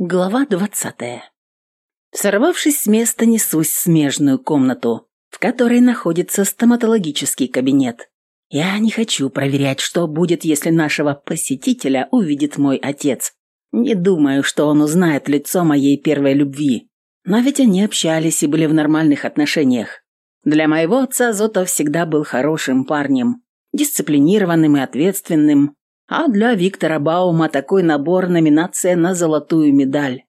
Глава двадцатая. Сорвавшись с места, несусь в смежную комнату, в которой находится стоматологический кабинет. Я не хочу проверять, что будет, если нашего посетителя увидит мой отец. Не думаю, что он узнает лицо моей первой любви. Но ведь они общались и были в нормальных отношениях. Для моего отца Зотов всегда был хорошим парнем, дисциплинированным и ответственным, а для Виктора Баума такой набор – номинация на золотую медаль.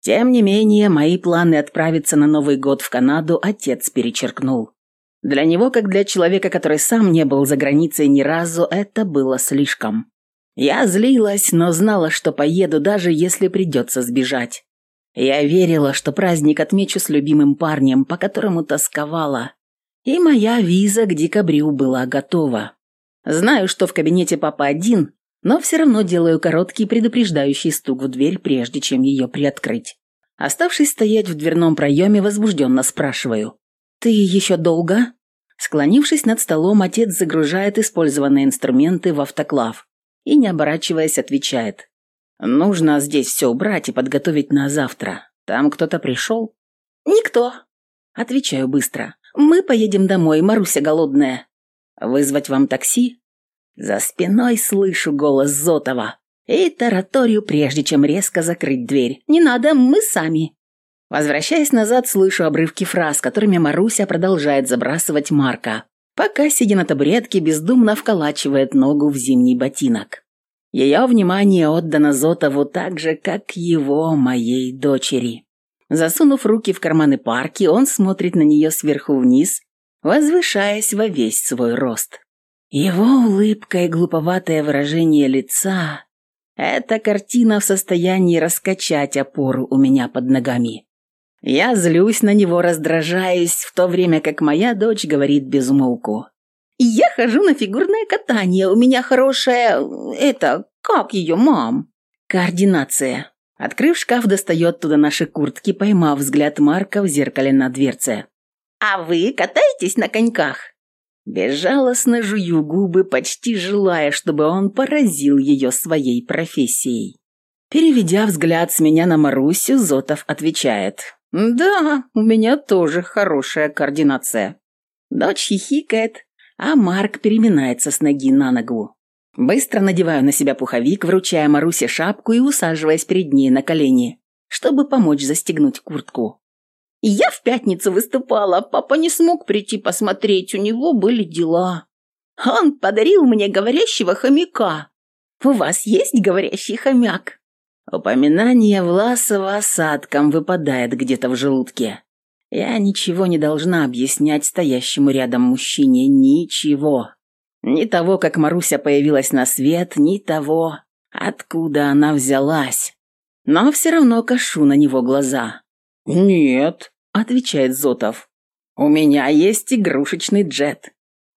Тем не менее, мои планы отправиться на Новый год в Канаду отец перечеркнул. Для него, как для человека, который сам не был за границей ни разу, это было слишком. Я злилась, но знала, что поеду, даже если придется сбежать. Я верила, что праздник отмечу с любимым парнем, по которому тосковала. И моя виза к декабрю была готова. Знаю, что в кабинете папа один, но все равно делаю короткий предупреждающий стук в дверь, прежде чем ее приоткрыть. Оставшись стоять в дверном проеме, возбужденно спрашиваю. «Ты еще долго?» Склонившись над столом, отец загружает использованные инструменты в автоклав и, не оборачиваясь, отвечает. «Нужно здесь все убрать и подготовить на завтра. Там кто-то пришел?» «Никто», — отвечаю быстро. «Мы поедем домой, Маруся голодная». «Вызвать вам такси?» За спиной слышу голос Зотова и тараторию, прежде чем резко закрыть дверь. «Не надо, мы сами». Возвращаясь назад, слышу обрывки фраз, которыми Маруся продолжает забрасывать Марка, пока, сидя на табуретке, бездумно вколачивает ногу в зимний ботинок. Ее внимание отдано Зотову так же, как его, моей дочери. Засунув руки в карманы парки, он смотрит на нее сверху вниз, возвышаясь во весь свой рост. Его улыбка и глуповатое выражение лица – эта картина в состоянии раскачать опору у меня под ногами. Я злюсь на него, раздражаясь, в то время как моя дочь говорит без умолку. «Я хожу на фигурное катание, у меня хорошая... это... как ее, мам?» «Координация». Открыв шкаф, достает туда наши куртки, поймав взгляд Марка в зеркале на дверце. «А вы катаетесь на коньках?» Безжалостно жую губы, почти желая, чтобы он поразил ее своей профессией. Переведя взгляд с меня на Марусю, Зотов отвечает. «Да, у меня тоже хорошая координация». Дочь хихикает, а Марк переминается с ноги на ногу. Быстро надеваю на себя пуховик, вручая Марусе шапку и усаживаясь перед ней на колени, чтобы помочь застегнуть куртку. Я в пятницу выступала, папа не смог прийти посмотреть, у него были дела. Он подарил мне говорящего хомяка. У вас есть говорящий хомяк? Упоминание Власова осадком выпадает где-то в желудке. Я ничего не должна объяснять стоящему рядом мужчине, ничего. Ни того, как Маруся появилась на свет, ни того, откуда она взялась. Но все равно кашу на него глаза. «Нет», отвечает Зотов. «У меня есть игрушечный джет».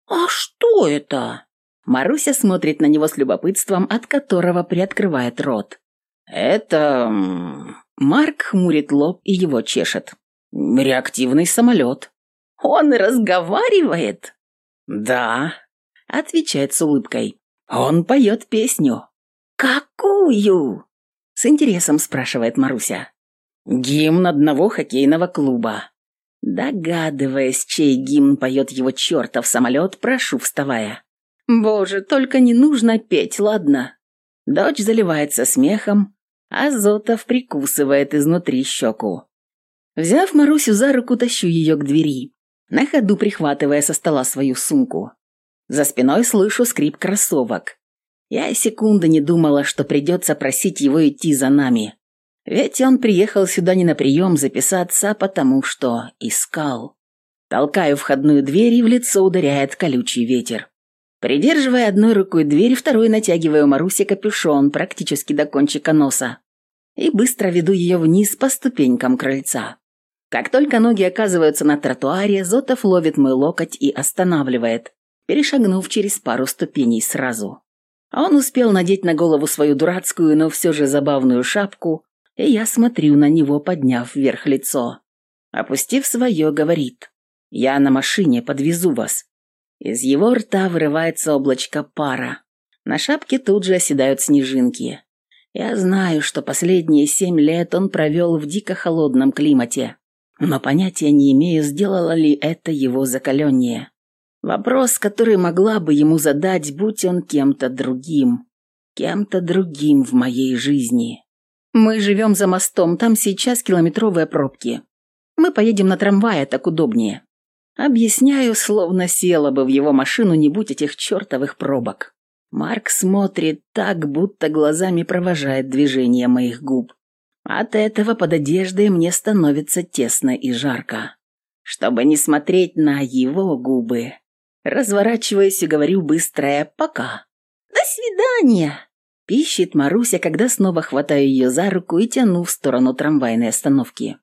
«А что это?» Маруся смотрит на него с любопытством, от которого приоткрывает рот. «Это...» Марк хмурит лоб и его чешет. «Реактивный самолет». «Он разговаривает?» «Да», — отвечает с улыбкой. «Он поет песню». «Какую?» — с интересом спрашивает Маруся. Гимн одного хоккейного клуба. Догадываясь, чей гимн поет его чертов самолет, прошу, вставая. Боже, только не нужно петь, ладно? Дочь заливается смехом, а Зотов прикусывает изнутри щеку. Взяв Марусю за руку, тащу ее к двери, на ходу прихватывая со стола свою сумку. За спиной слышу скрип кроссовок. Я секунды не думала, что придется просить его идти за нами. Ведь он приехал сюда не на прием записаться, а потому что искал. Толкаю входную дверь и в лицо ударяет колючий ветер. Придерживая одной рукой дверь, второй натягиваю Марусе капюшон практически до кончика носа и быстро веду ее вниз по ступенькам крыльца. Как только ноги оказываются на тротуаре, Зотов ловит мой локоть и останавливает, перешагнув через пару ступеней сразу. Он успел надеть на голову свою дурацкую, но все же забавную шапку, и я смотрю на него, подняв вверх лицо. Опустив свое, говорит, «Я на машине подвезу вас». Из его рта вырывается облачко пара. На шапке тут же оседают снежинки. Я знаю, что последние семь лет он провел в дико холодном климате, но понятия не имею, сделало ли это его закаленнее. Вопрос, который могла бы ему задать, будь он кем-то другим. Кем-то другим в моей жизни. Мы живем за мостом, там сейчас километровые пробки. Мы поедем на трамвае, так удобнее. Объясняю, словно села бы в его машину, не будь этих чертовых пробок. Марк смотрит так, будто глазами провожает движение моих губ. От этого под одеждой мне становится тесно и жарко. Чтобы не смотреть на его губы, разворачиваюсь и говорю быстрое «пока». «До свидания!» Пищит Маруся, когда снова хватаю ее за руку и тяну в сторону трамвайной остановки.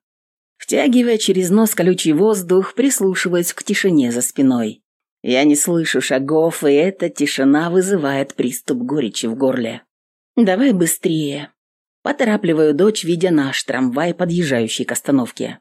Втягивая через нос колючий воздух, прислушиваясь к тишине за спиной. Я не слышу шагов, и эта тишина вызывает приступ горечи в горле. «Давай быстрее!» Поторапливаю дочь, видя наш трамвай, подъезжающий к остановке.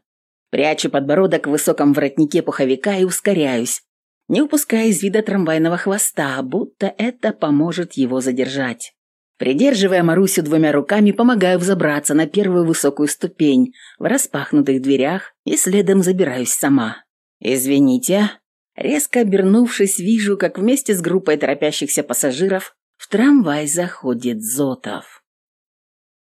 Прячу подбородок в высоком воротнике пуховика и ускоряюсь, не упуская из вида трамвайного хвоста, будто это поможет его задержать. Придерживая Марусю двумя руками, помогаю взобраться на первую высокую ступень в распахнутых дверях и следом забираюсь сама. «Извините». Резко обернувшись, вижу, как вместе с группой торопящихся пассажиров в трамвай заходит Зотов.